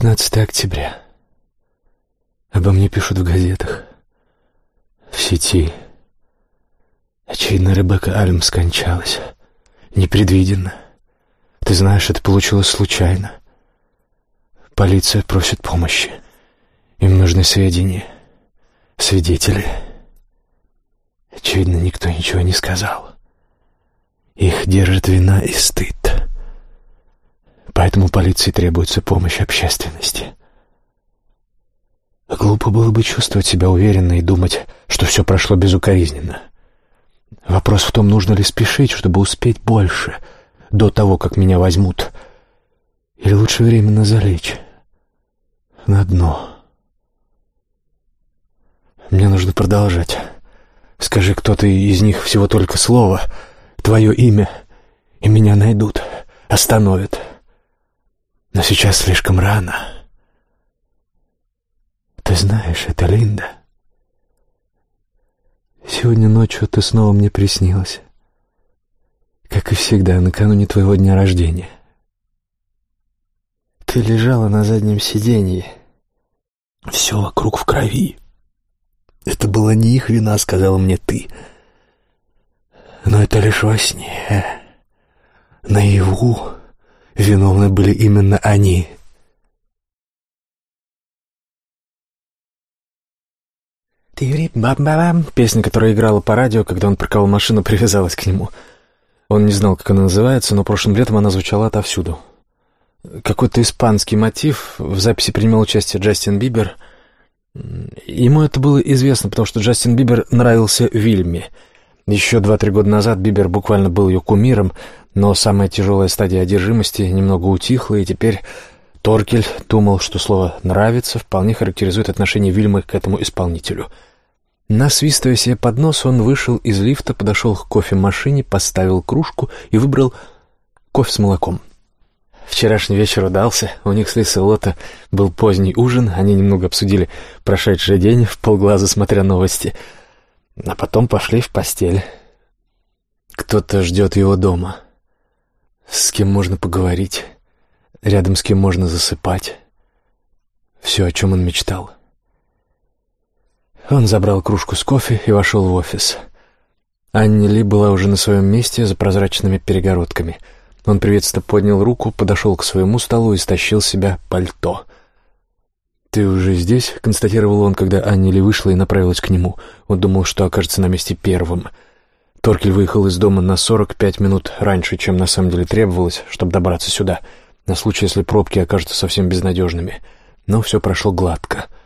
15 октября. Обо мне пишут в газетах, в сети. Очевидно, Ребекка Альм скончалась. Непредвиденно. Ты знаешь, это получилось случайно. Полиция просит помощи. Им нужны сведения, свидетели. Очевидно, никто ничего не сказал. Их держит вина и стыд. Поэтому полиции требуется помощь общественности. Глупо было бы чувствовать себя уверенно и думать, что все прошло безукоризненно. Вопрос в том, нужно ли спешить, чтобы успеть больше, до того, как меня возьмут. Или лучше временно залечь на дно. Мне нужно продолжать. Скажи кто-то из них всего только слово, твое имя, и меня найдут, остановят. Но сейчас слишком рано. Ты знаешь, это Линда. Сегодня ночью ты снова мне приснилась. Как и всегда, накануне твоего дня рождения. Ты лежала на заднем сиденье. Все вокруг в крови. Это была не их вина, сказала мне ты. Но это лишь во сне. Наяву виновны были именно они. «Тири-бам-бам-бам» — песня, которая играла по радио, когда он парковал машину, привязалась к нему. Он не знал, как она называется, но прошлым летом она звучала отовсюду. Какой-то испанский мотив, в записи принимал участие Джастин Бибер. Ему это было известно, потому что Джастин Бибер нравился Вильме. Еще два-три года назад Бибер буквально был ее кумиром, но самая тяжелая стадия одержимости немного утихла, и теперь Торкель думал, что слово «нравится» вполне характеризует отношение Вильмы к этому исполнителю — Насвистывая себе под нос, он вышел из лифта, подошел к кофемашине, поставил кружку и выбрал кофе с молоком. Вчерашний вечер удался, у них с Лисой Лота был поздний ужин, они немного обсудили прошедший день, в полглаза смотря новости, а потом пошли в постель. Кто-то ждет его дома, с кем можно поговорить, рядом с кем можно засыпать. Все, о чем он мечтал — он забрал кружку с кофе и вошел в офис. Анни Ли была уже на своем месте за прозрачными перегородками. Он приветственно поднял руку, подошел к своему столу и стащил с себя пальто. «Ты уже здесь?» — констатировал он, когда Анни Ли вышла и направилась к нему. Он думал, что окажется на месте первым. Торкель выехал из дома на 45 минут раньше, чем на самом деле требовалось, чтобы добраться сюда, на случай, если пробки окажутся совсем безнадежными. Но все прошло гладко —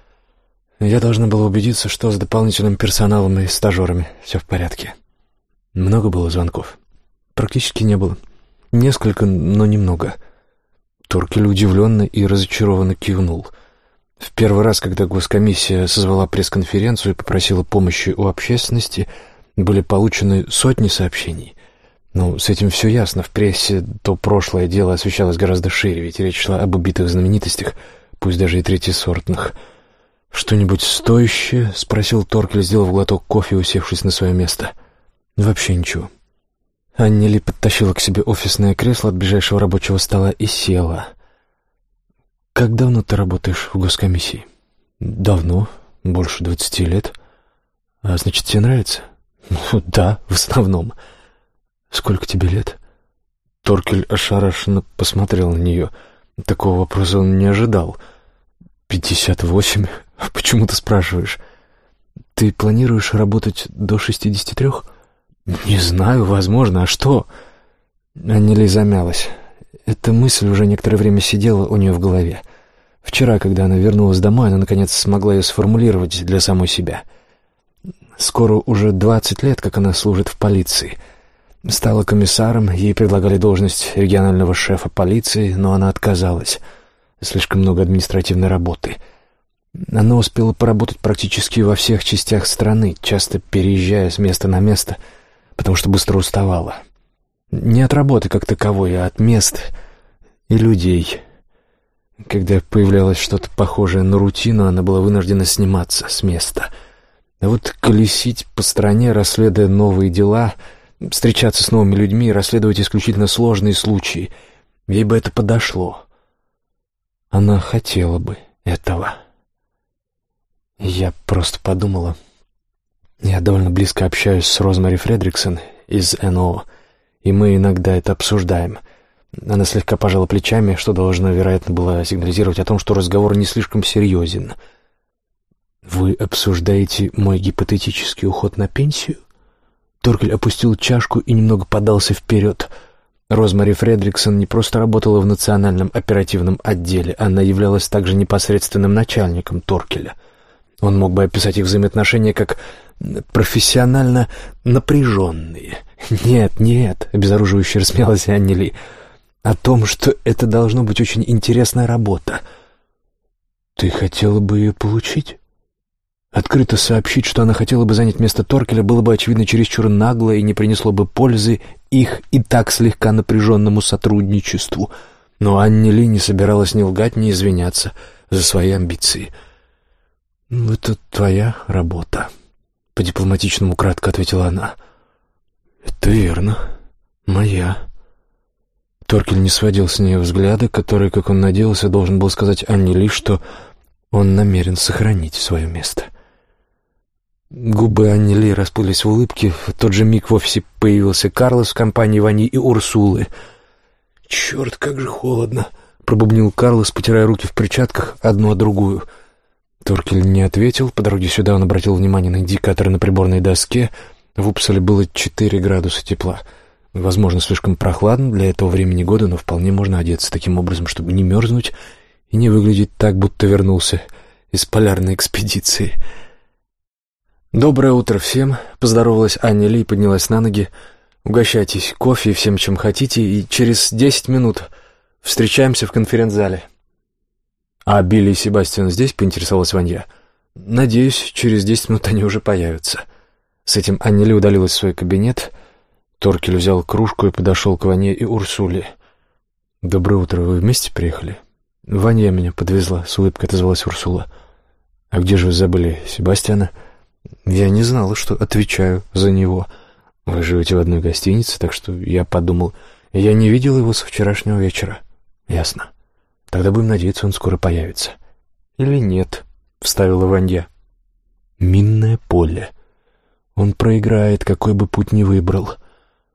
я должна была убедиться, что с дополнительным персоналом и стажерами все в порядке. Много было звонков? Практически не было. Несколько, но немного. Туркель удивленно и разочарованно кивнул. В первый раз, когда госкомиссия созвала пресс-конференцию и попросила помощи у общественности, были получены сотни сообщений. Ну, с этим все ясно. В прессе то прошлое дело освещалось гораздо шире, ведь речь шла об убитых знаменитостях, пусть даже и третьесортных – «Что-нибудь стоящее?» — спросил Торкель, сделав глоток кофе, усевшись на свое место. «Вообще ничего». Анни Ли подтащила к себе офисное кресло от ближайшего рабочего стола и села. «Как давно ты работаешь в госкомиссии?» «Давно, больше двадцати лет. А значит, тебе нравится?» «Ну да, в основном». «Сколько тебе лет?» Торкель ошарашенно посмотрел на нее. Такого вопроса он не ожидал. «Пятьдесят восемь. «Почему ты спрашиваешь? Ты планируешь работать до шестидесяти трех?» «Не знаю, возможно. А что?» Аннели замялась. Эта мысль уже некоторое время сидела у нее в голове. Вчера, когда она вернулась домой, она, наконец, смогла ее сформулировать для самой себя. Скоро уже двадцать лет, как она служит в полиции. Стала комиссаром, ей предлагали должность регионального шефа полиции, но она отказалась. Слишком много административной работы — она успела поработать практически во всех частях страны, часто переезжая с места на место, потому что быстро уставала. Не от работы как таковой, а от мест и людей. Когда появлялось что-то похожее на рутину, она была вынуждена сниматься с места. А вот колесить по стране, расследуя новые дела, встречаться с новыми людьми, расследовать исключительно сложные случаи, ей бы это подошло. Она хотела бы этого. Я просто подумала. Я довольно близко общаюсь с Розмари Фредриксон из НО, и мы иногда это обсуждаем. Она слегка пожала плечами, что должно, вероятно, было сигнализировать о том, что разговор не слишком серьезен. «Вы обсуждаете мой гипотетический уход на пенсию?» Торкель опустил чашку и немного подался вперед — Розмари Фредриксон не просто работала в национальном оперативном отделе, она являлась также непосредственным начальником Торкеля. Он мог бы описать их взаимоотношения как профессионально напряженные. «Нет, нет», — обезоруживающе рассмеялась Анни Ли, — «о том, что это должно быть очень интересная работа». «Ты хотела бы ее получить?» Открыто сообщить, что она хотела бы занять место Торкеля, было бы, очевидно, чересчур нагло и не принесло бы пользы их и так слегка напряженному сотрудничеству. Но Анни Ли не собиралась ни лгать, ни извиняться за свои амбиции. «Ну, «Это твоя работа», — по-дипломатичному кратко ответила она. «Это верно. Моя». Торкель не сводил с нее взгляда, который, как он надеялся, должен был сказать Анне Ли, что он намерен сохранить свое место. Губы Анни Ли расплылись в улыбке. В тот же миг в офисе появился Карлос в компании Вани и Урсулы. «Черт, как же холодно!» — пробубнил Карлос, потирая руки в перчатках, одну о другую. Торкель не ответил. По дороге сюда он обратил внимание на индикаторы на приборной доске. В Упсале было четыре градуса тепла. Возможно, слишком прохладно для этого времени года, но вполне можно одеться таким образом, чтобы не мерзнуть и не выглядеть так, будто вернулся из полярной экспедиции. «Доброе утро всем!» — поздоровалась Аня Ли и поднялась на ноги. «Угощайтесь кофе и всем, чем хотите, и через десять минут встречаемся в конференц-зале». «А Билли и Себастьян здесь?» — поинтересовалась Ванья. «Надеюсь, через десять минут они уже появятся». С этим Аня Ли удалилась в свой кабинет. Торкель взял кружку и подошел к Ване и Урсуле. «Доброе утро, вы вместе приехали?» «Ваня меня подвезла», — с улыбкой отозвалась Урсула. «А где же вы забыли Себастьяна?» Я не знала, что отвечаю за него. Вы живете в одной гостинице, так что я подумал... Я не видел его с вчерашнего вечера. Ясно. Тогда будем надеяться, он скоро появится. Или нет, вставила Ванья. Минное поле. Он проиграет, какой бы путь ни выбрал.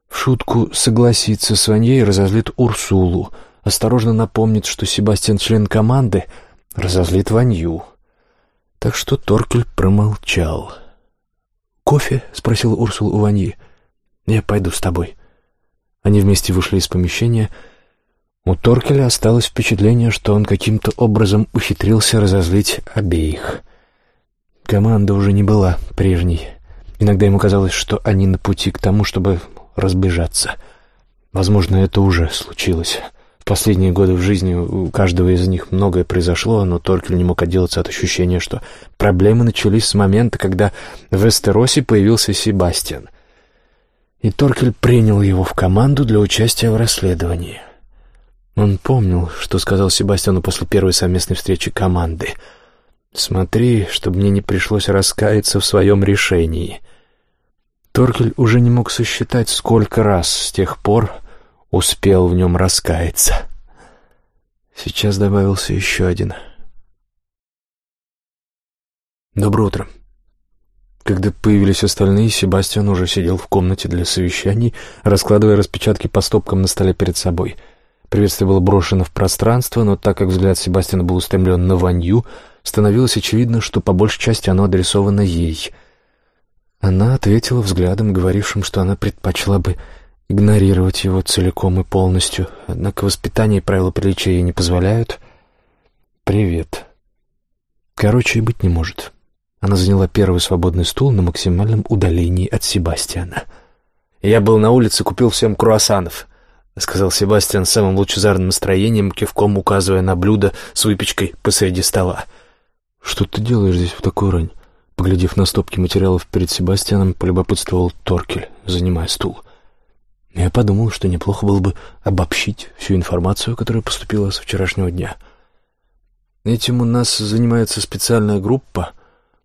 В шутку согласится с Ваньей разозлит Урсулу. Осторожно напомнит, что Себастьян член команды, разозлит Ванью. Так что Торкель промолчал. «Кофе?» — спросила Урсула у Ваньи. «Я пойду с тобой». Они вместе вышли из помещения. У Торкеля осталось впечатление, что он каким-то образом ухитрился разозлить обеих. Команда уже не была прежней. Иногда ему казалось, что они на пути к тому, чтобы разбежаться. Возможно, это уже случилось последние годы в жизни у каждого из них многое произошло, но Торкель не мог отделаться от ощущения, что проблемы начались с момента, когда в Эстеросе появился Себастьян. И Торкель принял его в команду для участия в расследовании. Он помнил, что сказал Себастьяну после первой совместной встречи команды. «Смотри, чтобы мне не пришлось раскаяться в своем решении». Торкель уже не мог сосчитать, сколько раз с тех пор успел в нем раскаяться. Сейчас добавился еще один. «Доброе утро». Когда появились остальные, Себастьян уже сидел в комнате для совещаний, раскладывая распечатки по стопкам на столе перед собой. Приветствие было брошено в пространство, но так как взгляд Себастьяна был устремлен на Ванью, становилось очевидно, что по большей части оно адресовано ей. Она ответила взглядом, говорившим, что она предпочла бы игнорировать его целиком и полностью, однако воспитание и правила приличия ей не позволяют. «Привет». Короче, и быть не может. Она заняла первый свободный стул на максимальном удалении от Себастьяна. «Я был на улице, купил всем круассанов», — сказал Себастьян с самым лучезарным настроением, кивком указывая на блюдо с выпечкой посреди стола. «Что ты делаешь здесь в такую рань?» Поглядев на стопки материалов перед Себастьяном, полюбопытствовал Торкель, занимая стул. Я подумал, что неплохо было бы обобщить всю информацию, которая поступила с вчерашнего дня. Этим у нас занимается специальная группа,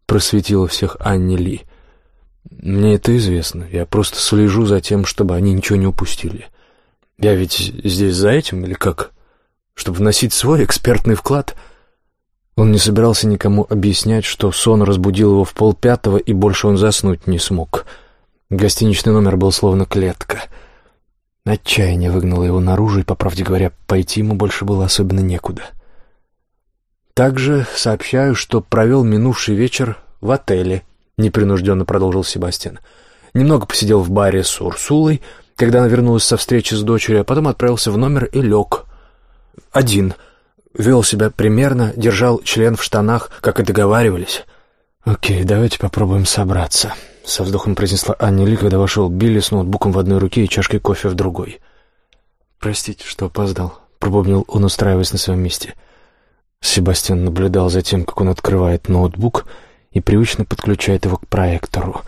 просветила всех Анни Ли. Мне это известно. Я просто слежу за тем, чтобы они ничего не упустили. Я ведь здесь за этим или как? чтобы вносить свой экспертный вклад. Он не собирался никому объяснять, что сон разбудил его в полпятого, и больше он заснуть не смог. Гостиничный номер был словно клетка. Отчаяние выгнало его наружу, и, по правде говоря, пойти ему больше было особенно некуда. Также сообщаю, что провел минувший вечер в отеле, непринужденно продолжил Себастьян. Немного посидел в баре с Урсулой, когда она вернулась со встречи с дочерью, а потом отправился в номер и лег. Один. Вел себя примерно, держал член в штанах, как и договаривались. «Окей, давайте попробуем собраться», — со вздохом произнесла Анни Ли, когда вошел Билли с ноутбуком в одной руке и чашкой кофе в другой. «Простите, что опоздал», — пробубнил он, устраиваясь на своем месте. Себастьян наблюдал за тем, как он открывает ноутбук и привычно подключает его к проектору.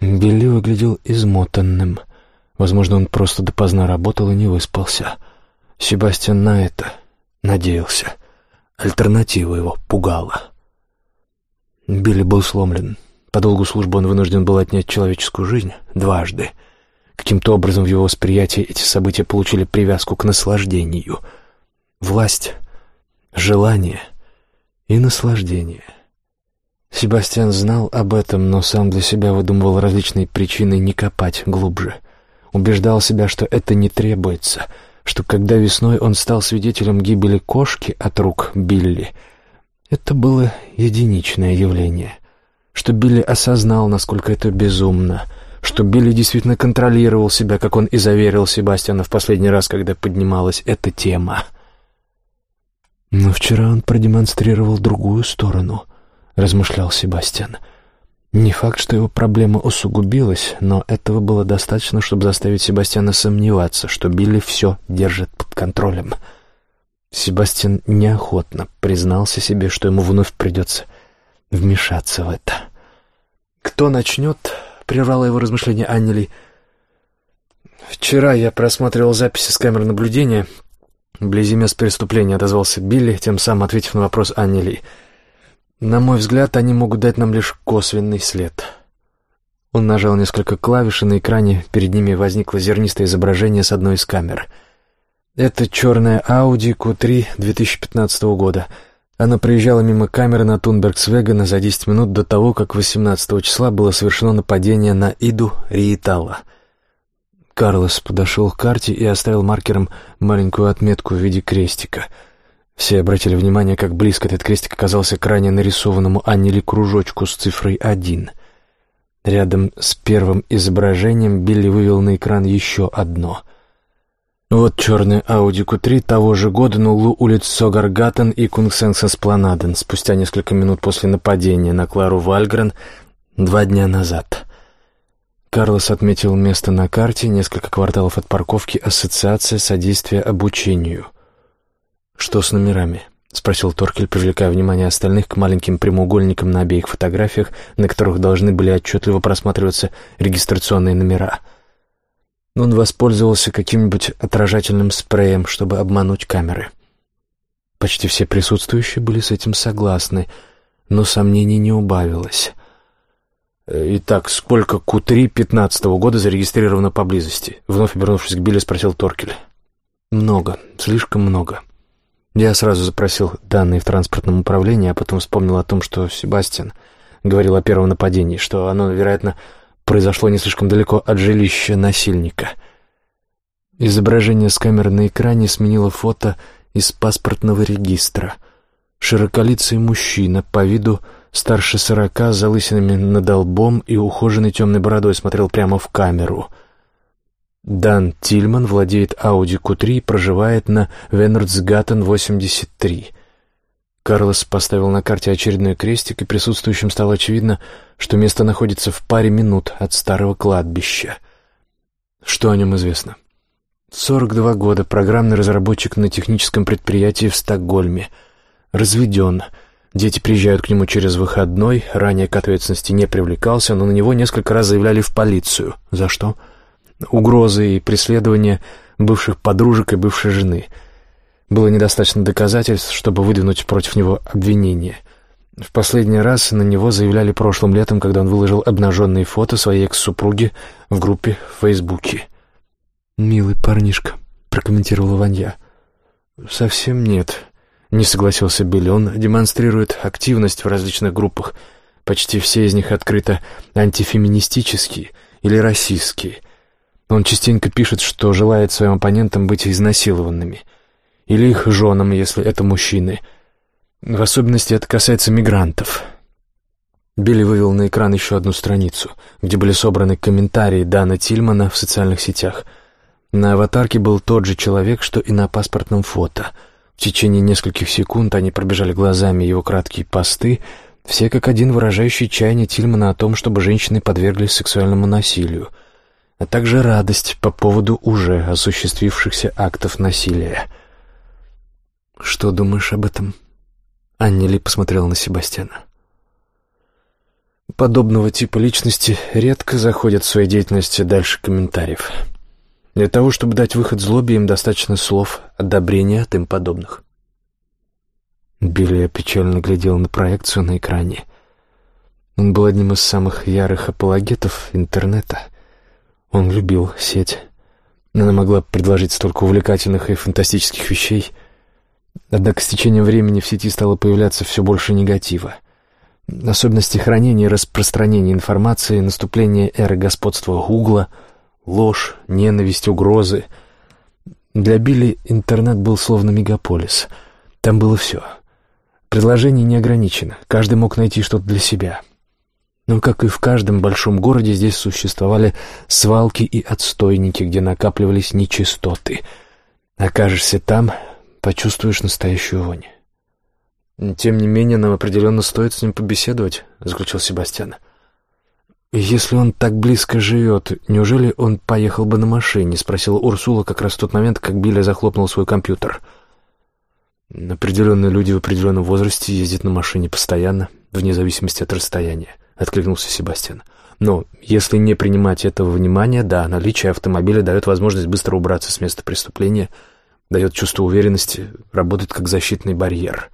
Билли выглядел измотанным. Возможно, он просто допоздна работал и не выспался. Себастьян на это надеялся. Альтернатива его пугала. Билли был сломлен. По долгу службы он вынужден был отнять человеческую жизнь дважды. Каким-то образом в его восприятии эти события получили привязку к наслаждению. Власть, желание и наслаждение. Себастьян знал об этом, но сам для себя выдумывал различные причины не копать глубже. Убеждал себя, что это не требуется — что когда весной он стал свидетелем гибели кошки от рук Билли, это было единичное явление, что Билли осознал, насколько это безумно, что Билли действительно контролировал себя, как он и заверил Себастьяна в последний раз, когда поднималась эта тема. Но вчера он продемонстрировал другую сторону, размышлял Себастьян — не факт, что его проблема усугубилась, но этого было достаточно, чтобы заставить Себастьяна сомневаться, что Билли все держит под контролем. Себастьян неохотно признался себе, что ему вновь придется вмешаться в это. «Кто начнет?» — прервала его размышление Аннели. «Вчера я просматривал записи с камер наблюдения. Вблизи мест преступления отозвался Билли, тем самым ответив на вопрос Аннели. На мой взгляд, они могут дать нам лишь косвенный след. Он нажал несколько клавиш, и на экране перед ними возникло зернистое изображение с одной из камер. Это черная Audi Q3 2015 года. Она проезжала мимо камеры на Тунбергсвегана за 10 минут до того, как 18 числа было совершено нападение на Иду Риитала. Карлос подошел к карте и оставил маркером маленькую отметку в виде крестика — все обратили внимание, как близко этот крестик оказался к ранее нарисованному Аннели кружочку с цифрой один. Рядом с первым изображением Билли вывел на экран еще одно. Вот черный Audi Q3 того же года на углу улиц Согаргаттен и Кунгсенсенспланаден спустя несколько минут после нападения на Клару Вальгрен два дня назад. Карлос отметил место на карте, несколько кварталов от парковки «Ассоциация содействия обучению». «Что с номерами?» — спросил Торкель, привлекая внимание остальных к маленьким прямоугольникам на обеих фотографиях, на которых должны были отчетливо просматриваться регистрационные номера. Он воспользовался каким-нибудь отражательным спреем, чтобы обмануть камеры. Почти все присутствующие были с этим согласны, но сомнений не убавилось. «Итак, сколько Q3 пятнадцатого года зарегистрировано поблизости?» Вновь обернувшись к Билли, спросил Торкель. «Много, слишком много». Я сразу запросил данные в транспортном управлении, а потом вспомнил о том, что Себастьян говорил о первом нападении, что оно, вероятно, произошло не слишком далеко от жилища насильника. Изображение с камеры на экране сменило фото из паспортного регистра. Широколицый мужчина, по виду старше сорока, с залысинами над лбом и ухоженной темной бородой, смотрел прямо в камеру — Дан Тильман владеет Audi Q3 и проживает на Венерцгаттен 83. Карлос поставил на карте очередной крестик, и присутствующим стало очевидно, что место находится в паре минут от старого кладбища. Что о нем известно? 42 года, программный разработчик на техническом предприятии в Стокгольме. Разведен. Дети приезжают к нему через выходной, ранее к ответственности не привлекался, но на него несколько раз заявляли в полицию. За что? — угрозы и преследования бывших подружек и бывшей жены. Было недостаточно доказательств, чтобы выдвинуть против него обвинение. В последний раз на него заявляли прошлым летом, когда он выложил обнаженные фото своей экс-супруги в группе в Фейсбуке. «Милый парнишка», — прокомментировала Ванья. совсем нет», — не согласился Билли. «Он демонстрирует активность в различных группах. Почти все из них открыто антифеминистические или расистские. Он частенько пишет, что желает своим оппонентам быть изнасилованными. Или их женам, если это мужчины. В особенности это касается мигрантов». Билли вывел на экран еще одну страницу, где были собраны комментарии Дана Тильмана в социальных сетях. На аватарке был тот же человек, что и на паспортном фото. В течение нескольких секунд они пробежали глазами его краткие посты, все как один выражающие чаяние Тильмана о том, чтобы женщины подверглись сексуальному насилию, а также радость по поводу уже осуществившихся актов насилия. «Что думаешь об этом?» Анни Ли посмотрела на Себастьяна. Подобного типа личности редко заходят в своей деятельности дальше комментариев. Для того, чтобы дать выход злобе, им достаточно слов одобрения от им подобных. Билли печально глядел на проекцию на экране. Он был одним из самых ярых апологетов интернета. Он любил сеть. Она могла предложить столько увлекательных и фантастических вещей. Однако с течением времени в сети стало появляться все больше негатива — особенности хранения и распространения информации, наступление эры господства Гугла, ложь, ненависть, угрозы. Для Билли интернет был словно мегаполис. Там было все. Предложение не ограничено, каждый мог найти что-то для себя. Но, как и в каждом большом городе, здесь существовали свалки и отстойники, где накапливались нечистоты. Окажешься там, почувствуешь настоящую вонь. «Тем не менее, нам определенно стоит с ним побеседовать», — заключил Себастьян. «Если он так близко живет, неужели он поехал бы на машине?» — спросила Урсула как раз в тот момент, как Билли захлопнул свой компьютер. «Определенные люди в определенном возрасте ездят на машине постоянно, вне зависимости от расстояния», — откликнулся Себастьян. «Но если не принимать этого внимания, да, наличие автомобиля дает возможность быстро убраться с места преступления, дает чувство уверенности, работает как защитный барьер».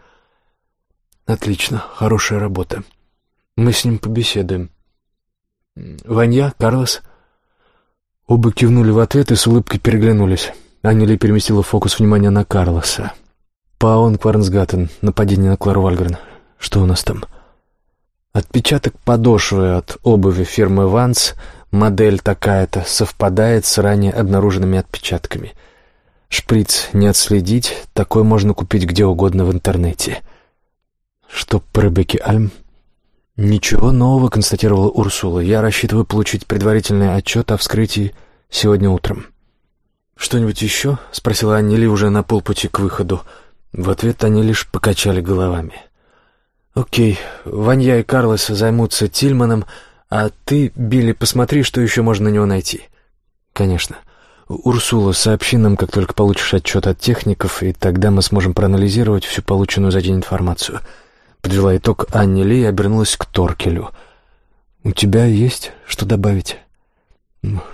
Отлично, хорошая работа. Мы с ним побеседуем. Ванья, Карлос? Оба кивнули в ответ и с улыбкой переглянулись. Аннели переместила фокус внимания на Карлоса. Паон Кварнсгаттен, нападение на Клару Вальгрен. Что у нас там? Отпечаток подошвы от обуви фирмы «Ванс», модель такая-то, совпадает с ранее обнаруженными отпечатками. Шприц не отследить, такой можно купить где угодно в интернете. — «Что по Ребекке Альм?» «Ничего нового», — констатировала Урсула. «Я рассчитываю получить предварительный отчет о вскрытии сегодня утром». «Что-нибудь еще?» — спросила Аннели уже на полпути к выходу. В ответ они лишь покачали головами. «Окей, Ванья и Карлос займутся Тильманом, а ты, Билли, посмотри, что еще можно на него найти». «Конечно. Урсула, сообщи нам, как только получишь отчет от техников, и тогда мы сможем проанализировать всю полученную за день информацию». Подвела итог Анни Ли и обернулась к Торкелю. «У тебя есть что добавить?»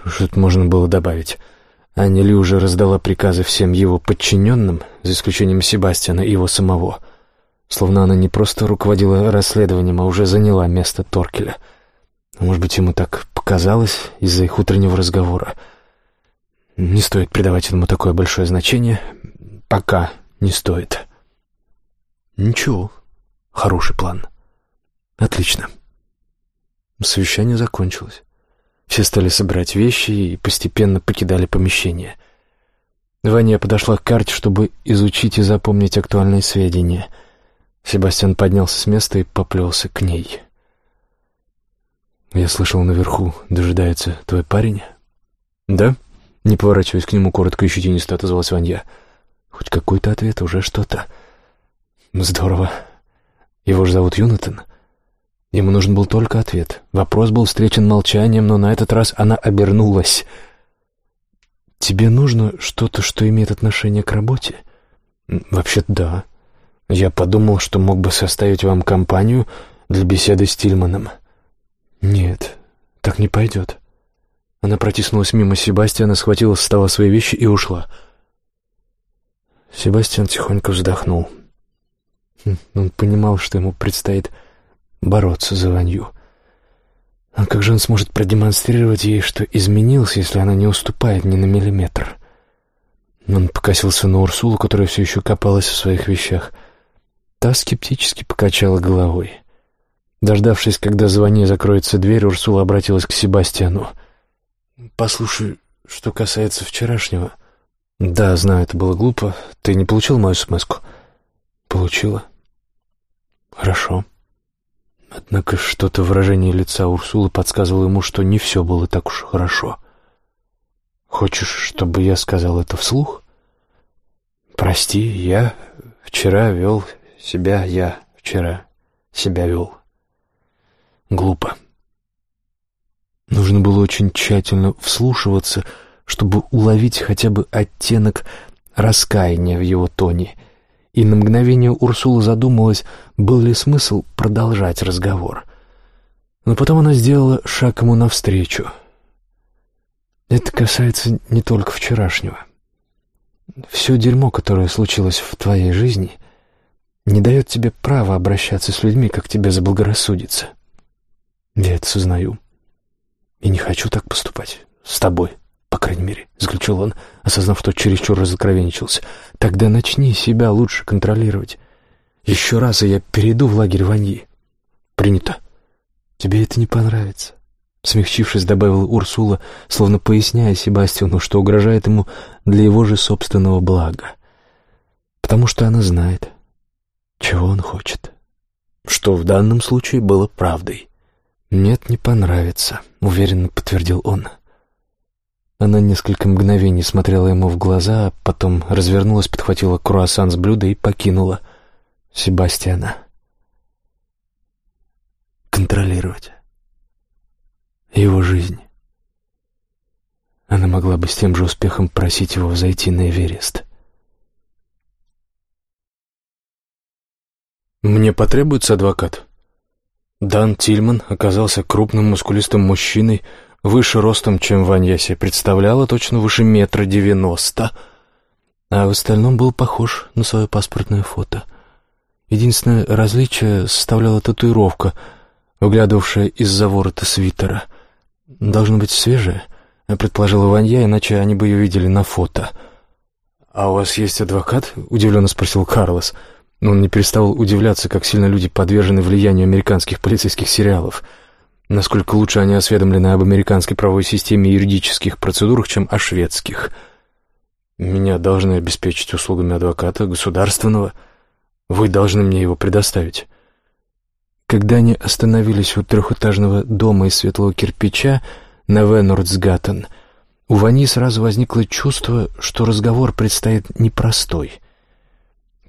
«Что-то можно было добавить». Анни Ли уже раздала приказы всем его подчиненным, за исключением Себастьяна и его самого. Словно она не просто руководила расследованием, а уже заняла место Торкеля. Может быть, ему так показалось из-за их утреннего разговора. Не стоит придавать этому такое большое значение. Пока не стоит. «Ничего», Хороший план. Отлично. Совещание закончилось. Все стали собирать вещи и постепенно покидали помещение. Ваня подошла к карте, чтобы изучить и запомнить актуальные сведения. Себастьян поднялся с места и поплелся к ней. «Я слышал, наверху дожидается твой парень?» «Да?» Не поворачиваясь к нему, коротко и щетинисто отозвалась Ванья. «Хоть какой-то ответ, уже что-то. Здорово. Его же зовут Юнатан. Ему нужен был только ответ. Вопрос был встречен молчанием, но на этот раз она обернулась. «Тебе нужно что-то, что имеет отношение к работе?» «Вообще-то да. Я подумал, что мог бы составить вам компанию для беседы с Тильманом». «Нет, так не пойдет». Она протиснулась мимо Себастьяна, схватила со стола свои вещи и ушла. Себастьян тихонько вздохнул. Хм, он понимал, что ему предстоит бороться за Ванью. А как же он сможет продемонстрировать ей, что изменился, если она не уступает ни на миллиметр? Он покосился на Урсулу, которая все еще копалась в своих вещах. Та скептически покачала головой. Дождавшись, когда за закроется дверь, Урсула обратилась к Себастьяну. «Послушай, что касается вчерашнего...» «Да, знаю, это было глупо. Ты не получил мою смс-ку?» «Получила». «Хорошо». Однако что-то выражение лица Урсулы подсказывало ему, что не все было так уж хорошо. «Хочешь, чтобы я сказал это вслух?» «Прости, я вчера вел себя, я вчера себя вел. Глупо». Нужно было очень тщательно вслушиваться, чтобы уловить хотя бы оттенок раскаяния в его тоне. И на мгновение Урсула задумалась, был ли смысл продолжать разговор. Но потом она сделала шаг ему навстречу. «Это касается не только вчерашнего. Все дерьмо, которое случилось в твоей жизни, не дает тебе права обращаться с людьми, как тебе заблагорассудится. Я это сознаю». И не хочу так поступать. С тобой, по крайней мере, — заключил он, осознав, что чересчур разокровенничался. Тогда начни себя лучше контролировать. Еще раз, и я перейду в лагерь Ваньи. Принято. Тебе это не понравится. Смягчившись, добавила Урсула, словно поясняя Себастьяну, что угрожает ему для его же собственного блага. Потому что она знает, чего он хочет. Что в данном случае было правдой. «Нет, не понравится», — уверенно подтвердил он. Она несколько мгновений смотрела ему в глаза, а потом развернулась, подхватила круассан с блюда и покинула Себастьяна. Контролировать его жизнь. Она могла бы с тем же успехом просить его взойти на Эверест. «Мне потребуется адвокат?» Дан Тильман оказался крупным мускулистым мужчиной, выше ростом, чем Ванья себе представляла, точно выше метра девяносто, а в остальном был похож на свое паспортное фото. Единственное различие составляла татуировка, выглядывавшая из-за ворота свитера. Должно быть свежая, предположила Ванья, иначе они бы ее видели на фото. «А у вас есть адвокат?» — удивленно спросил Карлос — но он не переставал удивляться, как сильно люди подвержены влиянию американских полицейских сериалов. Насколько лучше они осведомлены об американской правовой системе и юридических процедурах, чем о шведских. Меня должны обеспечить услугами адвоката государственного. Вы должны мне его предоставить. Когда они остановились у трехэтажного дома из светлого кирпича на Венордсгаттен, у Вани сразу возникло чувство, что разговор предстоит непростой —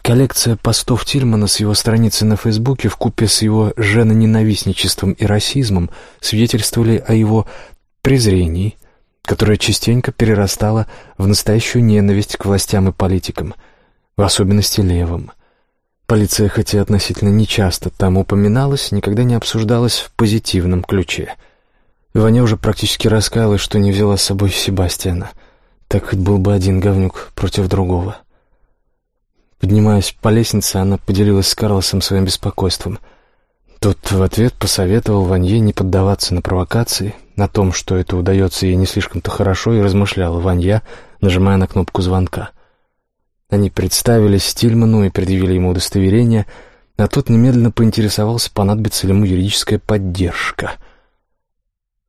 Коллекция постов Тильмана с его страницы на Фейсбуке вкупе с его женоненавистничеством и расизмом свидетельствовали о его презрении, которое частенько перерастало в настоящую ненависть к властям и политикам, в особенности левым. Полиция, хотя относительно нечасто там упоминалась, никогда не обсуждалась в позитивном ключе. Ваня уже практически раскаялась, что не взяла с собой Себастьяна. Так хоть был бы один говнюк против другого. Поднимаясь по лестнице, она поделилась с Карлосом своим беспокойством. Тот в ответ посоветовал Ванье не поддаваться на провокации, на том, что это удается ей не слишком-то хорошо, и размышляла Ванья, нажимая на кнопку звонка. Они представились Стильману и предъявили ему удостоверение, а тот немедленно поинтересовался, понадобится ли ему юридическая поддержка.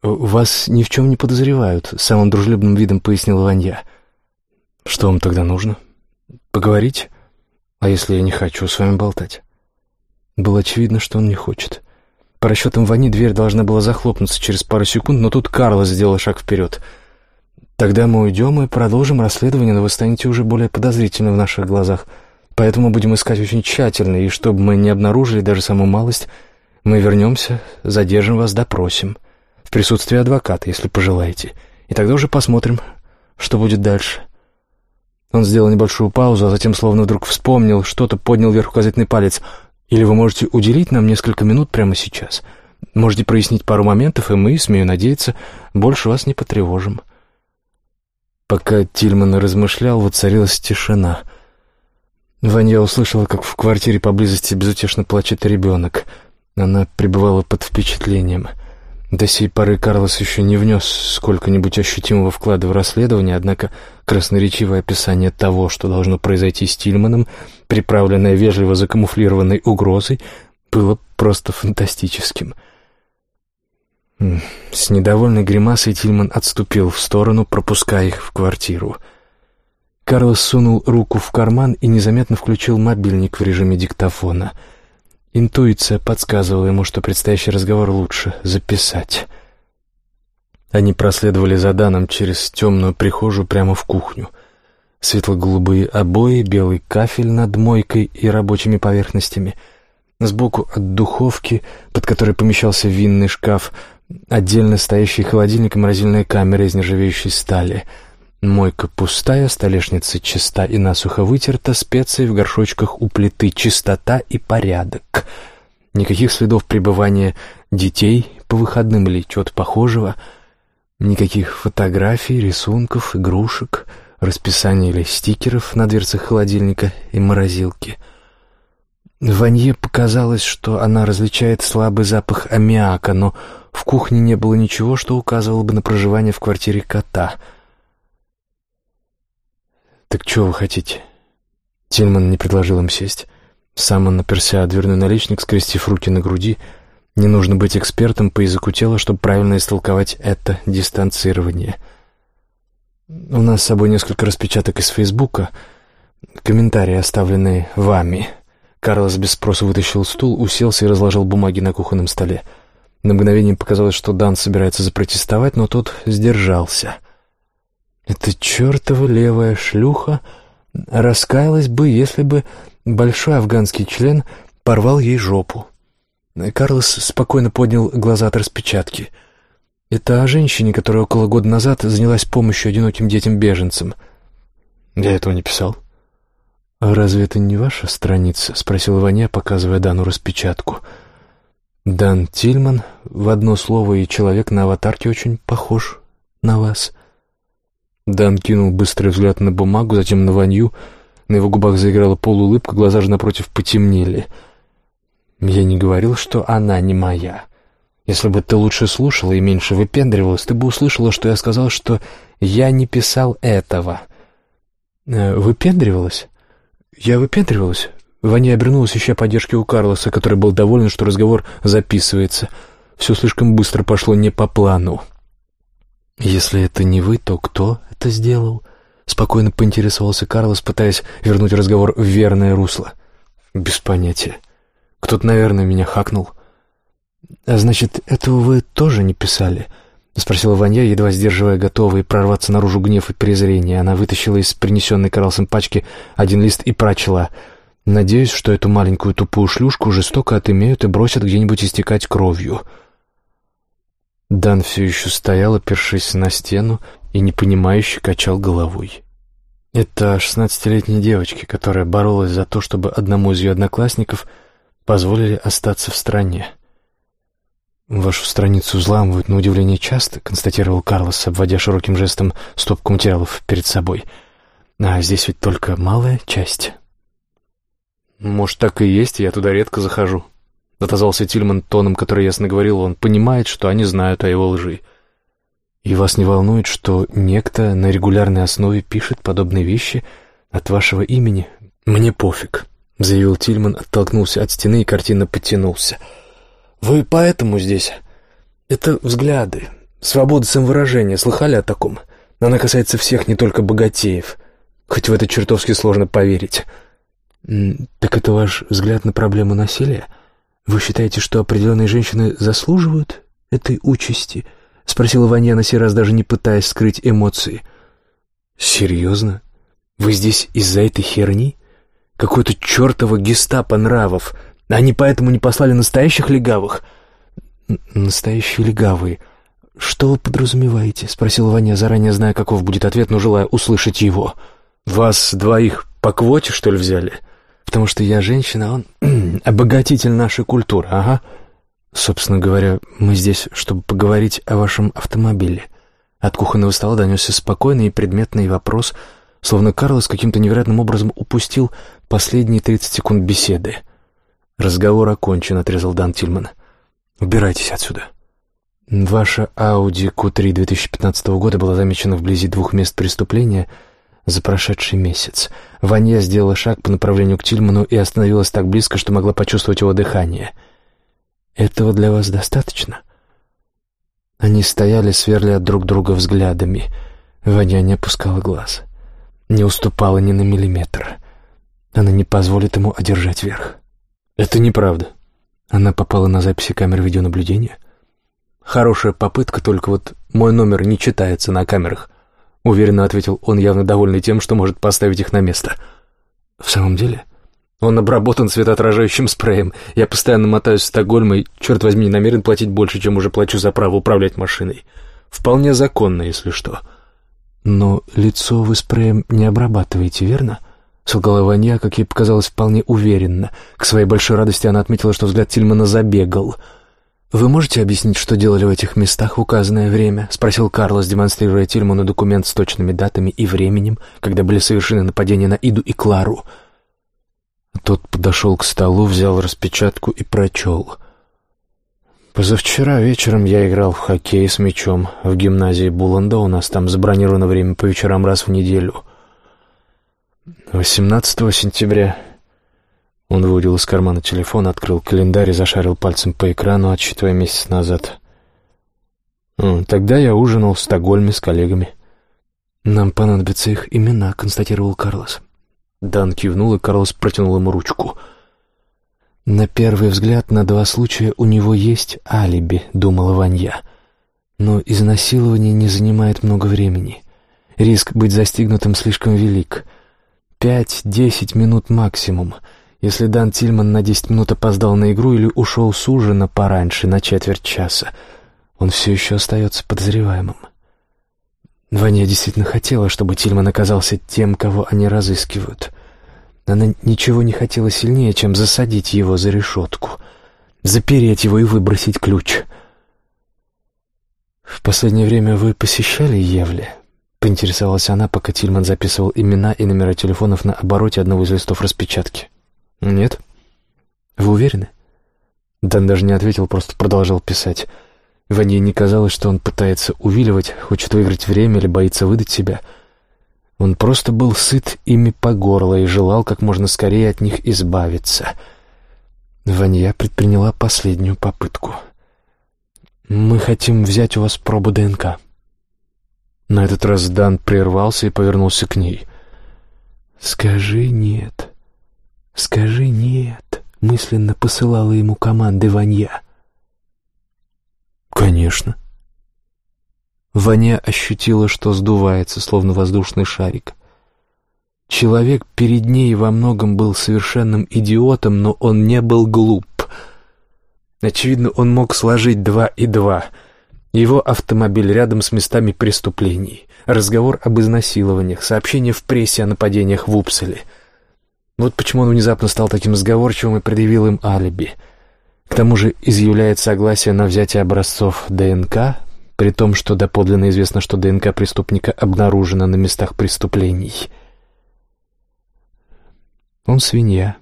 «Вас ни в чем не подозревают», — самым дружелюбным видом пояснила Ванья. «Что вам тогда нужно? Поговорить?» А если я не хочу с вами болтать? Было очевидно, что он не хочет. По расчетам Вани дверь должна была захлопнуться через пару секунд, но тут Карлос сделал шаг вперед. «Тогда мы уйдем и продолжим расследование, но вы станете уже более подозрительны в наших глазах. Поэтому будем искать очень тщательно, и чтобы мы не обнаружили даже самую малость, мы вернемся, задержим вас, допросим. В присутствии адвоката, если пожелаете. И тогда уже посмотрим, что будет дальше». Он сделал небольшую паузу, а затем, словно вдруг вспомнил, что-то поднял вверх указательный палец. «Или вы можете уделить нам несколько минут прямо сейчас? Можете прояснить пару моментов, и мы, смею надеяться, больше вас не потревожим». Пока Тильман размышлял, воцарилась тишина. Ваня услышала, как в квартире поблизости безутешно плачет ребенок. Она пребывала под впечатлением. До сей поры Карлос еще не внес сколько-нибудь ощутимого вклада в расследование, однако красноречивое описание того, что должно произойти с Тильманом, приправленное вежливо закамуфлированной угрозой, было просто фантастическим. С недовольной гримасой Тильман отступил в сторону, пропуская их в квартиру. Карлос сунул руку в карман и незаметно включил мобильник в режиме диктофона — Интуиция подсказывала ему, что предстоящий разговор лучше записать. Они проследовали за Даном через темную прихожую прямо в кухню. Светло-голубые обои, белый кафель над мойкой и рабочими поверхностями. Сбоку от духовки, под которой помещался винный шкаф, отдельно стоящий холодильник и морозильная камера из нержавеющей стали — Мойка пустая, столешница чиста и насухо вытерта, специи в горшочках у плиты, чистота и порядок. Никаких следов пребывания детей по выходным или чего-то похожего, никаких фотографий, рисунков, игрушек, расписаний или стикеров на дверцах холодильника и морозилки. Ванье показалось, что она различает слабый запах аммиака, но в кухне не было ничего, что указывало бы на проживание в квартире кота — «Так чего вы хотите?» Тильман не предложил им сесть. Сам он наперся дверной наличник, скрестив руки на груди. Не нужно быть экспертом по языку тела, чтобы правильно истолковать это дистанцирование. «У нас с собой несколько распечаток из Фейсбука, комментарии, оставленные вами». Карлос без спроса вытащил стул, уселся и разложил бумаги на кухонном столе. На мгновение показалось, что Дан собирается запротестовать, но тот сдержался. Эта чертова левая шлюха раскаялась бы, если бы большой афганский член порвал ей жопу. Карлос спокойно поднял глаза от распечатки. Это о женщине, которая около года назад занялась помощью одиноким детям-беженцам. Я этого не писал. «А разве это не ваша страница?» — спросил Ваня, показывая Дану распечатку. «Дан Тильман, в одно слово и человек на аватарке очень похож на вас». Дан кинул быстрый взгляд на бумагу, затем на Ванью. На его губах заиграла полуулыбка, глаза же напротив потемнели. «Я не говорил, что она не моя. Если бы ты лучше слушала и меньше выпендривалась, ты бы услышала, что я сказал, что я не писал этого». «Э, «Выпендривалась?» «Я выпендривалась?» Ваня обернулась, ища поддержки у Карлоса, который был доволен, что разговор записывается. Все слишком быстро пошло не по плану. «Если это не вы, то кто это сделал?» Спокойно поинтересовался Карлос, пытаясь вернуть разговор в верное русло. «Без понятия. Кто-то, наверное, меня хакнул». «А значит, этого вы тоже не писали?» — спросила Ваня, едва сдерживая готовый прорваться наружу гнев и презрение. Она вытащила из принесенной Карлосом пачки один лист и прочла. «Надеюсь, что эту маленькую тупую шлюшку жестоко отымеют и бросят где-нибудь истекать кровью». Дан все еще стоял, опершись на стену, и непонимающе качал головой. Это шестнадцатилетняя девочка, которая боролась за то, чтобы одному из ее одноклассников позволили остаться в стране. «Вашу страницу взламывают на удивление часто», — констатировал Карлос, обводя широким жестом стопку материалов перед собой. «А здесь ведь только малая часть». «Может, так и есть, я туда редко захожу», — отозвался Тильман тоном, который ясно говорил, он понимает, что они знают о его лжи. «И вас не волнует, что некто на регулярной основе пишет подобные вещи от вашего имени?» «Мне пофиг», — заявил Тильман, оттолкнулся от стены и картинно подтянулся. «Вы поэтому здесь? Это взгляды, свобода самовыражения. Слыхали о таком? Она касается всех, не только богатеев. Хоть в это чертовски сложно поверить». «Так это ваш взгляд на проблему насилия?» «Вы считаете, что определенные женщины заслуживают этой участи?» — спросила Ваня на сей раз, даже не пытаясь скрыть эмоции. «Серьезно? Вы здесь из-за этой херни? Какой-то чертова гестапо нравов. Они поэтому не послали настоящих легавых?» «Настоящие легавые. Что вы подразумеваете?» — спросила Ваня, заранее зная, каков будет ответ, но желая услышать его. «Вас двоих по квоте, что ли, взяли?» Потому что я женщина, а он обогатитель нашей культуры, ага. Собственно говоря, мы здесь, чтобы поговорить о вашем автомобиле. От кухонного стола донесся спокойный и предметный вопрос, словно Карлос каким-то невероятным образом упустил последние тридцать секунд беседы. «Разговор окончен», — отрезал Дан Тильман. «Убирайтесь отсюда». Ваша Audi Q3 2015 года была замечена вблизи двух мест преступления за прошедший месяц. Ванья сделала шаг по направлению к Тильману и остановилась так близко, что могла почувствовать его дыхание. «Этого для вас достаточно?» Они стояли, сверля друг друга взглядами. Ваня не опускала глаз. Не уступала ни на миллиметр. Она не позволит ему одержать верх. «Это неправда». Она попала на записи камер видеонаблюдения. «Хорошая попытка, только вот мой номер не читается на камерах», — уверенно ответил он, явно довольный тем, что может поставить их на место. «В самом деле?» Он обработан светоотражающим спреем. Я постоянно мотаюсь в Стокгольм и, черт возьми, не намерен платить больше, чем уже плачу за право управлять машиной. Вполне законно, если что. Но лицо вы спреем не обрабатываете, верно? Солгала Ванья, как ей показалось, вполне уверенно. К своей большой радости она отметила, что взгляд Тильмана забегал. «Вы можете объяснить, что делали в этих местах в указанное время?» — спросил Карлос, демонстрируя Тильману документ с точными датами и временем, когда были совершены нападения на Иду и Клару. Тот подошел к столу, взял распечатку и прочел. «Позавчера вечером я играл в хоккей с мячом в гимназии Буланда. У нас там забронировано время по вечерам раз в неделю. 18 сентября...» Он выудил из кармана телефон, открыл календарь и зашарил пальцем по экрану, отсчитывая месяц назад. «Тогда я ужинал в Стокгольме с коллегами». «Нам понадобятся их имена», — констатировал Карлос. Дан кивнул, и Карлос протянул ему ручку. «На первый взгляд, на два случая у него есть алиби», — думала Ванья. «Но изнасилование не занимает много времени. Риск быть застигнутым слишком велик. Пять-десять минут максимум. Если Дан Тильман на десять минут опоздал на игру или ушел с ужина пораньше, на четверть часа, он все еще остается подозреваемым». Ваня действительно хотела, чтобы Тильман оказался тем, кого они разыскивают. Она ничего не хотела сильнее, чем засадить его за решетку, запереть его и выбросить ключ. «В последнее время вы посещали Евли?» — поинтересовалась она, пока Тильман записывал имена и номера телефонов на обороте одного из листов распечатки. «Нет?» «Вы уверены?» Дан даже не ответил, просто продолжал писать. Ване не казалось, что он пытается увиливать, хочет выиграть время или боится выдать себя — он просто был сыт ими по горло и желал как можно скорее от них избавиться. Ванья предприняла последнюю попытку. «Мы хотим взять у вас пробу ДНК». На этот раз Дан прервался и повернулся к ней. «Скажи нет, скажи нет», — мысленно посылала ему команды Ванья. «Конечно», Ваня ощутила, что сдувается, словно воздушный шарик. Человек перед ней во многом был совершенным идиотом, но он не был глуп. Очевидно, он мог сложить два и два. Его автомобиль рядом с местами преступлений, разговор об изнасилованиях, сообщение в прессе о нападениях в Упселе. Вот почему он внезапно стал таким сговорчивым и предъявил им алиби. К тому же изъявляет согласие на взятие образцов ДНК, при том, что доподлинно известно, что ДНК преступника обнаружена на местах преступлений. Он свинья.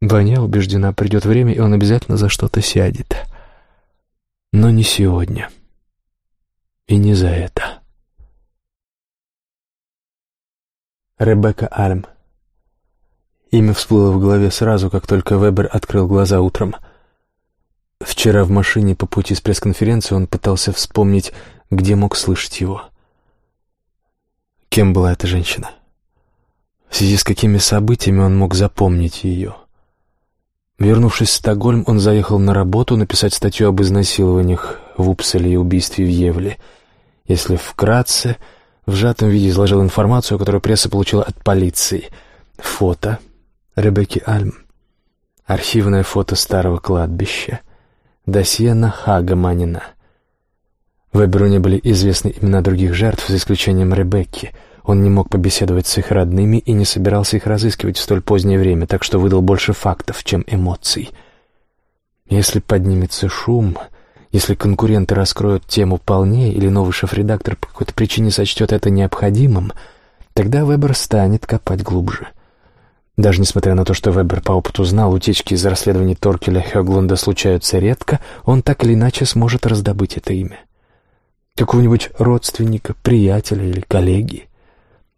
Ваня убеждена, придет время, и он обязательно за что-то сядет. Но не сегодня. И не за это. Ребекка Альм. Имя всплыло в голове сразу, как только Вебер открыл глаза утром — Вчера в машине по пути с пресс-конференции он пытался вспомнить, где мог слышать его. Кем была эта женщина? В связи с какими событиями он мог запомнить ее? Вернувшись в Стокгольм, он заехал на работу написать статью об изнасилованиях в Упселе и убийстве в Евле. Если вкратце, в сжатом виде изложил информацию, которую пресса получила от полиции. Фото Ребекки Альм. Архивное фото старого кладбища досье на Хагаманина. Веберу не были известны имена других жертв, за исключением Ребекки. Он не мог побеседовать с их родными и не собирался их разыскивать в столь позднее время, так что выдал больше фактов, чем эмоций. Если поднимется шум, если конкуренты раскроют тему полнее или новый шеф-редактор по какой-то причине сочтет это необходимым, тогда Вебер станет копать глубже. Даже несмотря на то, что Вебер по опыту знал, утечки из расследований Торкеля Хёглунда случаются редко, он так или иначе сможет раздобыть это имя. Какого-нибудь родственника, приятеля или коллеги.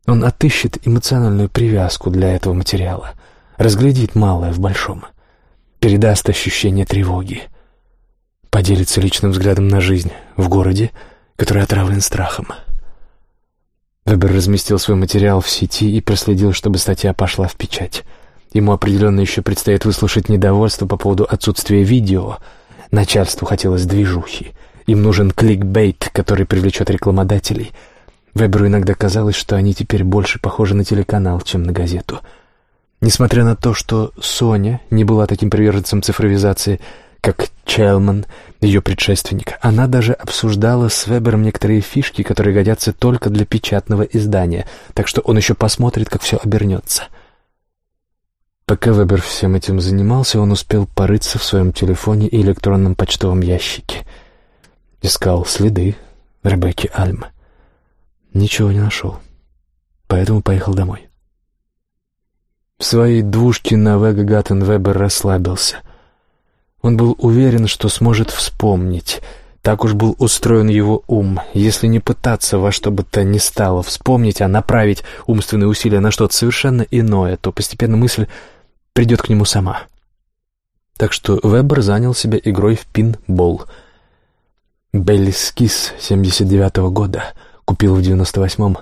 Он отыщет эмоциональную привязку для этого материала, разглядит малое в большом, передаст ощущение тревоги, поделится личным взглядом на жизнь в городе, который отравлен страхом. Вебер разместил свой материал в сети и проследил, чтобы статья пошла в печать. Ему определенно еще предстоит выслушать недовольство по поводу отсутствия видео. Начальству хотелось движухи. Им нужен кликбейт, который привлечет рекламодателей. Веберу иногда казалось, что они теперь больше похожи на телеканал, чем на газету. Несмотря на то, что Соня не была таким приверженцем цифровизации, как Челман, ее предшественник. Она даже обсуждала с Вебером некоторые фишки, которые годятся только для печатного издания, так что он еще посмотрит, как все обернется. Пока Вебер всем этим занимался, он успел порыться в своем телефоне и электронном почтовом ящике. Искал следы Ребекки Альм. Ничего не нашел, поэтому поехал домой. В своей двушке на Вега-Гаттен Вебер расслабился — он был уверен, что сможет вспомнить. Так уж был устроен его ум. Если не пытаться во что бы то ни стало вспомнить, а направить умственные усилия на что-то совершенно иное, то постепенно мысль придет к нему сама. Так что Вебер занял себя игрой в пинбол. Bally's Kiss 79-го года. Купил в 98-м.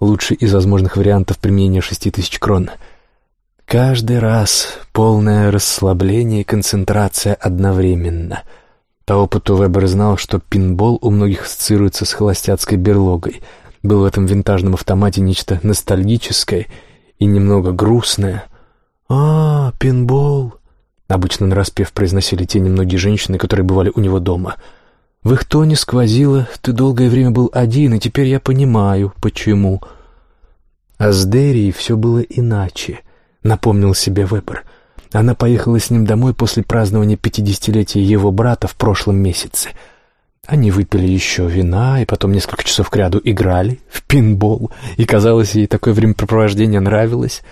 Лучший из возможных вариантов применения 6 тысяч крон — Каждый раз полное расслабление и концентрация одновременно. По опыту Вебер знал, что пинбол у многих ассоциируется с холостяцкой берлогой. Был в этом винтажном автомате нечто ностальгическое и немного грустное. «А, пинбол!» Обычно нараспев произносили те немногие женщины, которые бывали у него дома. «В их тоне сквозило, ты долгое время был один, и теперь я понимаю, почему». А с Деррией все было иначе — напомнил себе Вебер. Она поехала с ним домой после празднования пятидесятилетия его брата в прошлом месяце. Они выпили еще вина и потом несколько часов кряду играли в пинбол, и, казалось, ей такое времяпрепровождение нравилось.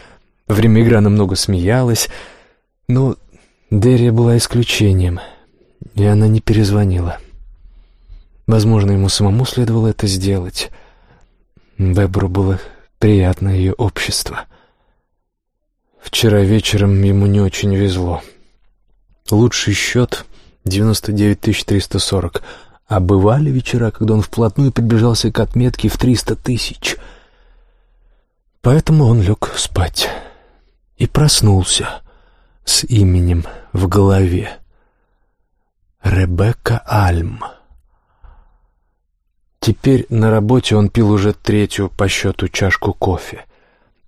Время игры она много смеялась, но Дерия была исключением, и она не перезвонила. Возможно, ему самому следовало это сделать. Веберу было приятно ее общество — Вчера вечером ему не очень везло. Лучший счет — 99 340, а бывали вечера, когда он вплотную приближался к отметке в 300 тысяч. Поэтому он лег спать и проснулся с именем в голове. Ребекка Альм. Теперь на работе он пил уже третью по счету чашку кофе —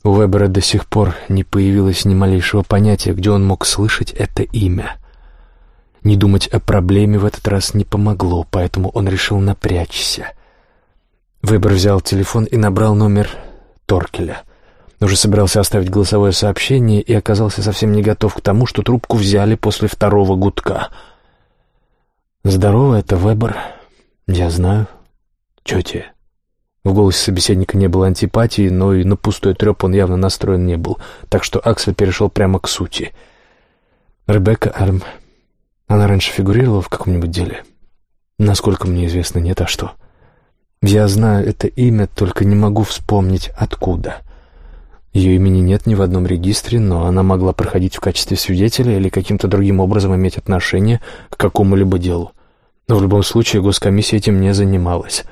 у Вебера до сих пор не появилось ни малейшего понятия, где он мог слышать это имя. Не думать о проблеме в этот раз не помогло, поэтому он решил напрячься. Вебер взял телефон и набрал номер Торкеля. Уже собирался оставить голосовое сообщение и оказался совсем не готов к тому, что трубку взяли после второго гудка. «Здорово, это Вебер. Я знаю. Чё тебе?» В голосе собеседника не было антипатии, но и на пустой треп он явно настроен не был, так что Аксель перешел прямо к сути. «Ребекка Арм. Она раньше фигурировала в каком-нибудь деле?» «Насколько мне известно, нет, а что?» «Я знаю это имя, только не могу вспомнить, откуда». Ее имени нет ни в одном регистре, но она могла проходить в качестве свидетеля или каким-то другим образом иметь отношение к какому-либо делу. Но в любом случае госкомиссия этим не занималась.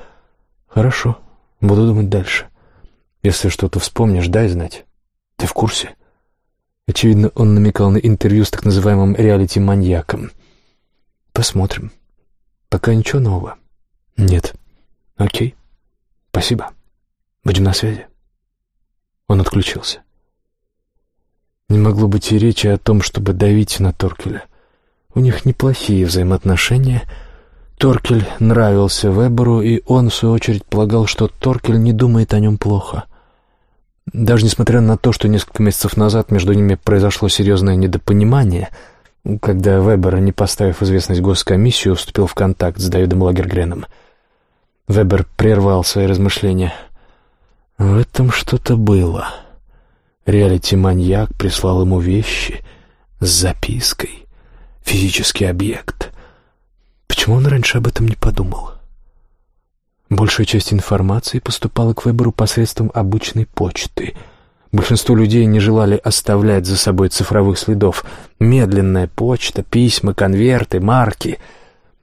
«Хорошо», Буду думать дальше. Если что-то вспомнишь, дай знать. Ты в курсе?» Очевидно, он намекал на интервью с так называемым реалити-маньяком. «Посмотрим. Пока ничего нового?» «Нет». «Окей. Спасибо. Будем на связи». Он отключился. Не могло быть и речи о том, чтобы давить на Торкеля. У них неплохие взаимоотношения — Торкель нравился Веберу, и он, в свою очередь, полагал, что Торкель не думает о нем плохо. Даже несмотря на то, что несколько месяцев назад между ними произошло серьезное недопонимание, когда Вебер, не поставив известность госкомиссию, вступил в контакт с Давидом Лагергреном. Вебер прервал свои размышления. «В этом что-то было. Реалити-маньяк прислал ему вещи с запиской. Физический объект. Почему он раньше об этом не подумал? Большая часть информации поступала к выбору посредством обычной почты. Большинство людей не желали оставлять за собой цифровых следов. Медленная почта, письма, конверты, марки.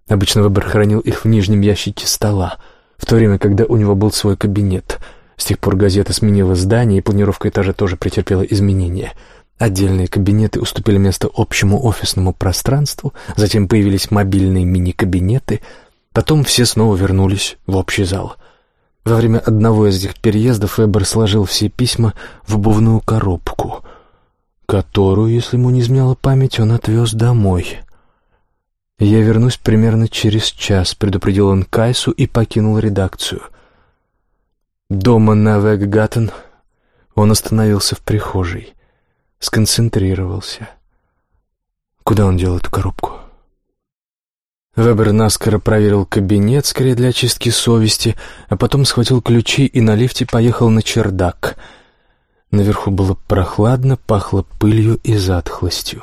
Обычно выбор хранил их в нижнем ящике стола, в то время, когда у него был свой кабинет. С тех пор газета сменила здание, и планировка этажа тоже претерпела изменения. Отдельные кабинеты уступили место общему офисному пространству, затем появились мобильные мини-кабинеты — Потом все снова вернулись в общий зал. Во время одного из этих переездов Эбер сложил все письма в обувную коробку, которую, если ему не изменяла память, он отвез домой. «Я вернусь примерно через час», — предупредил он Кайсу и покинул редакцию. Дома на Вэггаттен он остановился в прихожей, сконцентрировался. Куда он делал эту коробку? Вебер наскоро проверил кабинет, скорее для очистки совести, а потом схватил ключи и на лифте поехал на чердак. Наверху было прохладно, пахло пылью и затхлостью.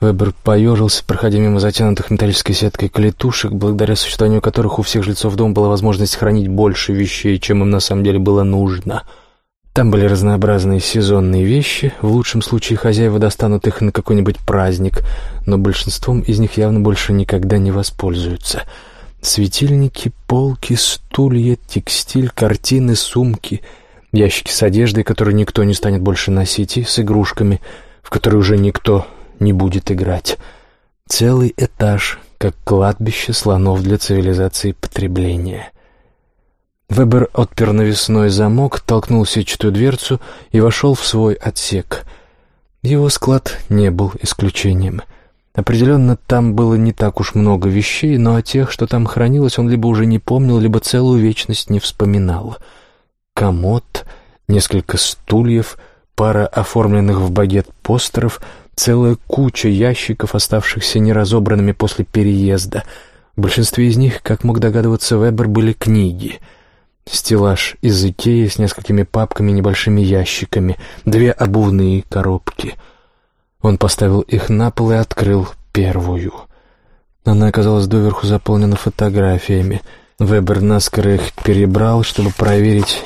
Вебер поежился, проходя мимо затянутых металлической сеткой клетушек, благодаря существованию которых у всех жильцов дома была возможность хранить больше вещей, чем им на самом деле было нужно — там были разнообразные сезонные вещи, в лучшем случае хозяева достанут их на какой-нибудь праздник, но большинством из них явно больше никогда не воспользуются. Светильники, полки, стулья, текстиль, картины, сумки, ящики с одеждой, которую никто не станет больше носить, и с игрушками, в которые уже никто не будет играть. Целый этаж, как кладбище слонов для цивилизации потребления. Вебер отпер навесной замок, толкнул сетчатую дверцу и вошел в свой отсек. Его склад не был исключением. Определенно, там было не так уж много вещей, но о тех, что там хранилось, он либо уже не помнил, либо целую вечность не вспоминал. Комод, несколько стульев, пара оформленных в багет постеров, целая куча ящиков, оставшихся неразобранными после переезда. В большинстве из них, как мог догадываться Вебер, были книги — Стеллаж из Икеи с несколькими папками и небольшими ящиками, две обувные коробки. Он поставил их на пол и открыл первую. Она оказалась доверху заполнена фотографиями. Вебер наскоро их перебрал, чтобы проверить,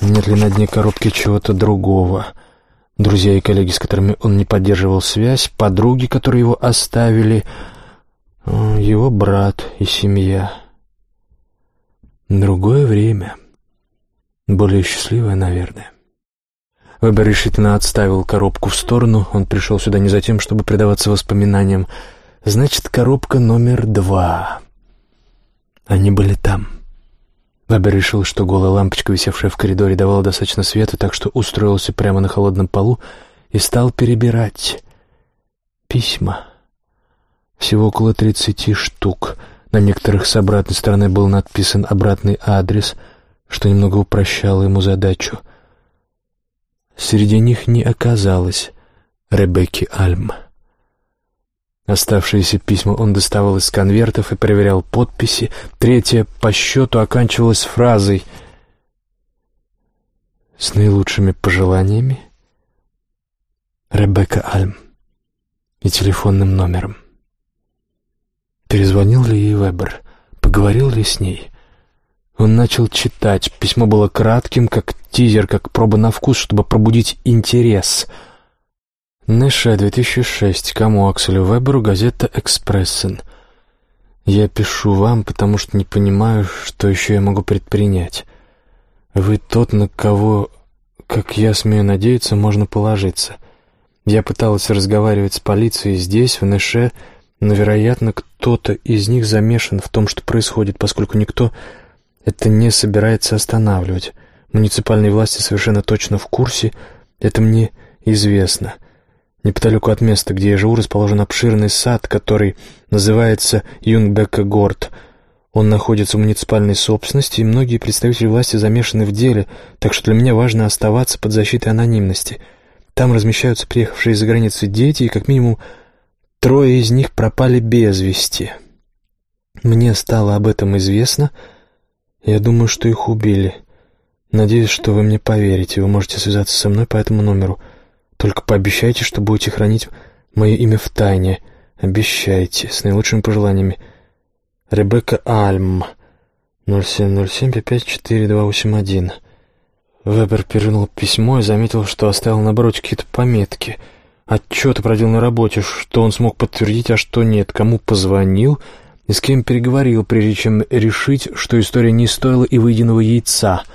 нет ли на дне коробки чего-то другого. Друзья и коллеги, с которыми он не поддерживал связь, подруги, которые его оставили, его брат и семья — Другое время. Более счастливое, наверное. Вебер решительно отставил коробку в сторону. Он пришел сюда не за тем, чтобы предаваться воспоминаниям. Значит, коробка номер два. Они были там. Вебер решил, что голая лампочка, висевшая в коридоре, давала достаточно света, так что устроился прямо на холодном полу и стал перебирать письма. Всего около тридцати штук — на некоторых с обратной стороны был надписан обратный адрес, что немного упрощало ему задачу. Среди них не оказалось Ребекки Альм. Оставшиеся письма он доставал из конвертов и проверял подписи. Третье по счету оканчивалось фразой «С наилучшими пожеланиями Ребекка Альм» и телефонным номером. Перезвонил ли ей Вебер? Поговорил ли с ней? Он начал читать. Письмо было кратким, как тизер, как проба на вкус, чтобы пробудить интерес. Нэша, 2006. Кому Акселю Веберу, газета «Экспрессен». Я пишу вам, потому что не понимаю, что еще я могу предпринять. Вы тот, на кого, как я смею надеяться, можно положиться. Я пыталась разговаривать с полицией здесь, в Нэше, но, вероятно, кто-то из них замешан в том, что происходит, поскольку никто это не собирается останавливать. Муниципальные власти совершенно точно в курсе, это мне известно. Неподалеку от места, где я живу, расположен обширный сад, который называется Юнгбека-Горд. Он находится в муниципальной собственности, и многие представители власти замешаны в деле, так что для меня важно оставаться под защитой анонимности. Там размещаются приехавшие из-за границы дети, и как минимум Трое из них пропали без вести. Мне стало об этом известно. Я думаю, что их убили. Надеюсь, что вы мне поверите. Вы можете связаться со мной по этому номеру. Только пообещайте, что будете хранить мое имя в тайне. Обещайте. С наилучшими пожеланиями. Ребекка Альм. 0707-554-281. Вебер перевернул письмо и заметил, что оставил на обороте какие-то пометки. Отчеты проделал на работе, что он смог подтвердить, а что нет, кому позвонил и с кем переговорил, прежде чем решить, что история не стоила и выеденного яйца —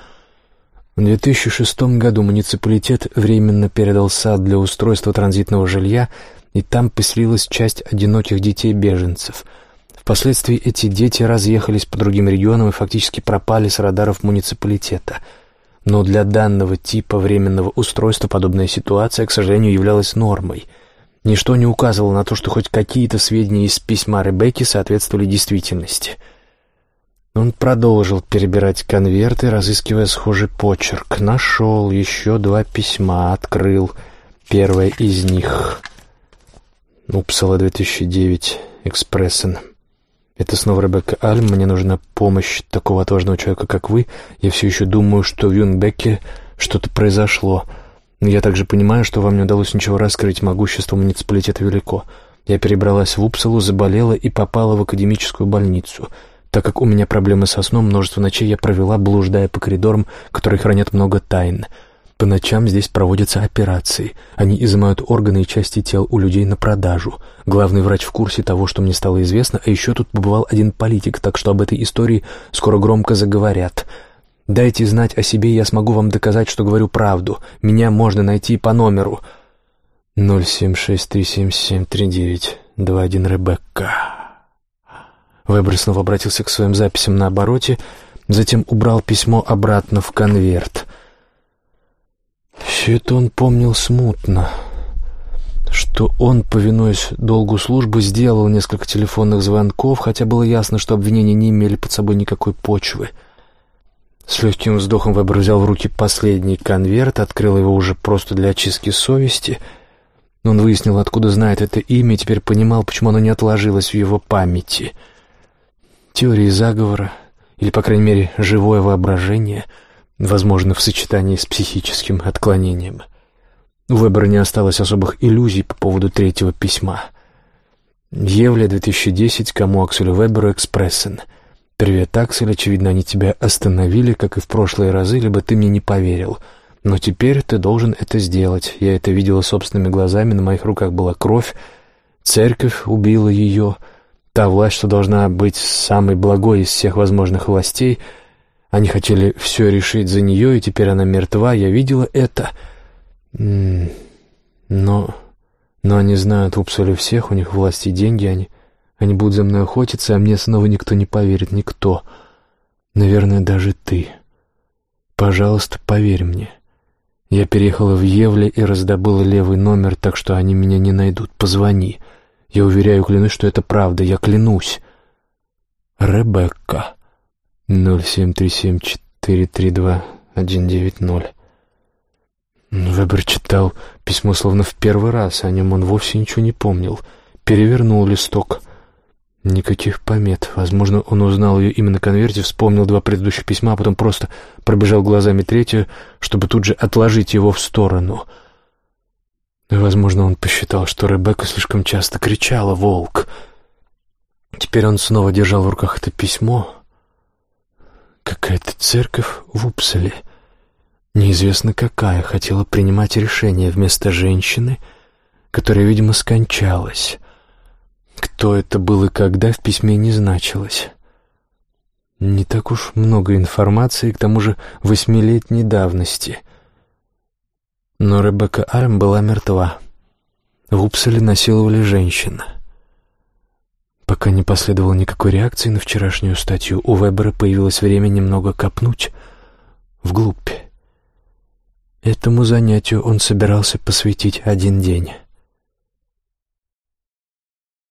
в 2006 году муниципалитет временно передал сад для устройства транзитного жилья, и там поселилась часть одиноких детей-беженцев. Впоследствии эти дети разъехались по другим регионам и фактически пропали с радаров муниципалитета. Но для данного типа временного устройства подобная ситуация, к сожалению, являлась нормой. Ничто не указывало на то, что хоть какие-то сведения из письма Ребекки соответствовали действительности — он продолжил перебирать конверты, разыскивая схожий почерк. Нашел еще два письма, открыл. Первое из них. Упсала 2009, Экспрессен. Это снова Ребекка Альм. Мне нужна помощь такого отважного человека, как вы. Я все еще думаю, что в Юнгбеке что-то произошло. Я также понимаю, что вам не удалось ничего раскрыть. Могущество муниципалитета велико. Я перебралась в Упсалу, заболела и попала в академическую больницу — так как у меня проблемы со сном, множество ночей я провела, блуждая по коридорам, которые хранят много тайн. По ночам здесь проводятся операции. Они изымают органы и части тел у людей на продажу. Главный врач в курсе того, что мне стало известно, а еще тут побывал один политик, так что об этой истории скоро громко заговорят. Дайте знать о себе, я смогу вам доказать, что говорю правду. Меня можно найти по номеру 076377392 Ребекка. Вебер снова обратился к своим записям на обороте, затем убрал письмо обратно в конверт. Все это он помнил смутно, что он, повинуясь долгу службы, сделал несколько телефонных звонков, хотя было ясно, что обвинения не имели под собой никакой почвы. С легким вздохом Вебер взял в руки последний конверт, открыл его уже просто для очистки совести. Он выяснил, откуда знает это имя, и теперь понимал, почему оно не отложилось в его памяти — Теории заговора, или, по крайней мере, живое воображение, возможно, в сочетании с психическим отклонением. У Вебера не осталось особых иллюзий по поводу третьего письма. Евля, 2010, кому Акселю Веберу Экспрессен. «Привет, Аксель, очевидно, они тебя остановили, как и в прошлые разы, либо ты мне не поверил. Но теперь ты должен это сделать. Я это видела собственными глазами, на моих руках была кровь, церковь убила ее». Та власть, что должна быть самой благой из всех возможных властей, они хотели все решить за нее, и теперь она мертва, я видела это. Но... Но они знают в Упсале всех, у них власти деньги, они... Они будут за мной охотиться, а мне снова никто не поверит, никто. Наверное, даже ты. Пожалуйста, поверь мне. Я переехала в Евле и раздобыла левый номер, так что они меня не найдут. Позвони. Я уверяю, клянусь, что это правда. Я клянусь. Ребекка. 0737432190. Вебер читал письмо словно в первый раз, о нем он вовсе ничего не помнил. Перевернул листок. Никаких помет. Возможно, он узнал ее именно на конверте, вспомнил два предыдущих письма, а потом просто пробежал глазами третье, чтобы тут же отложить его в сторону — Возможно, он посчитал, что Ребекка слишком часто кричала «Волк!». Теперь он снова держал в руках это письмо. Какая-то церковь в Упселе, неизвестно какая, хотела принимать решение вместо женщины, которая, видимо, скончалась. Кто это был и когда, в письме не значилось. Не так уж много информации, к тому же восьмилетней давности — но Ребекка Арм была мертва. В Упселе насиловали женщин. Пока не последовало никакой реакции на вчерашнюю статью, у Вебера появилось время немного копнуть вглубь. Этому занятию он собирался посвятить один день.